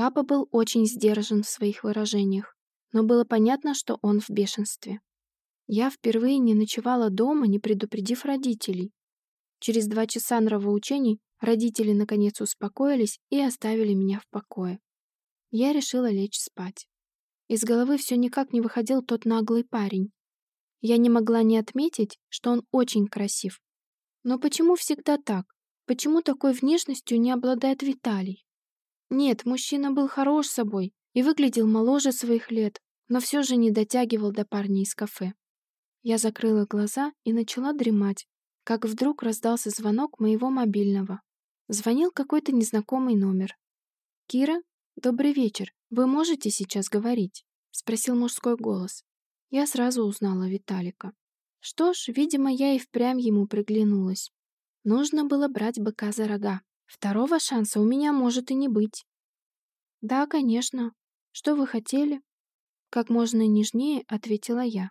Папа был очень сдержан в своих выражениях, но было понятно, что он в бешенстве. Я впервые не ночевала дома, не предупредив родителей. Через два часа нравоучений родители наконец успокоились и оставили меня в покое. Я решила лечь спать. Из головы все никак не выходил тот наглый парень. Я не могла не отметить, что он очень красив. Но почему всегда так? Почему такой внешностью не обладает Виталий? Нет, мужчина был хорош собой и выглядел моложе своих лет, но все же не дотягивал до парня из кафе. Я закрыла глаза и начала дремать, как вдруг раздался звонок моего мобильного. Звонил какой-то незнакомый номер. «Кира, добрый вечер. Вы можете сейчас говорить?» — спросил мужской голос. Я сразу узнала Виталика. Что ж, видимо, я и впрямь ему приглянулась. Нужно было брать быка за рога. Второго шанса у меня может и не быть. «Да, конечно. Что вы хотели?» Как можно нежнее ответила я.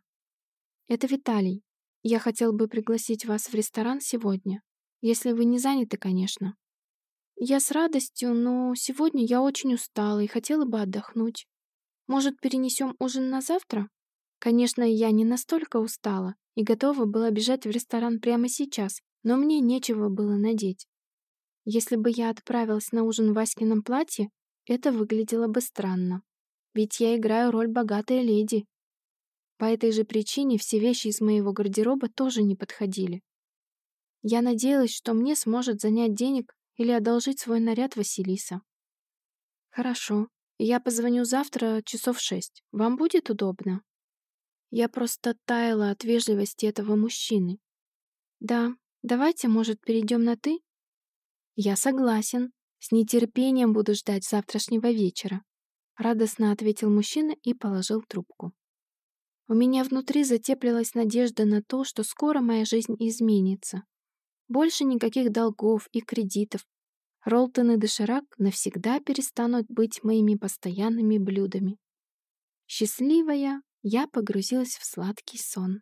«Это Виталий. Я хотел бы пригласить вас в ресторан сегодня, если вы не заняты, конечно». «Я с радостью, но сегодня я очень устала и хотела бы отдохнуть. Может, перенесем ужин на завтра?» Конечно, я не настолько устала и готова была бежать в ресторан прямо сейчас, но мне нечего было надеть. Если бы я отправилась на ужин в Васькином платье, это выглядело бы странно. Ведь я играю роль богатой леди, по этой же причине все вещи из моего гардероба тоже не подходили. Я надеялась, что мне сможет занять денег или одолжить свой наряд Василиса. Хорошо, я позвоню завтра часов шесть. Вам будет удобно? Я просто таяла от вежливости этого мужчины. Да, давайте, может, перейдем на «ты»? Я согласен. С нетерпением буду ждать завтрашнего вечера. Радостно ответил мужчина и положил трубку. У меня внутри затеплилась надежда на то, что скоро моя жизнь изменится. Больше никаких долгов и кредитов. Ролтон и Доширак навсегда перестанут быть моими постоянными блюдами. Счастливая, я погрузилась в сладкий сон.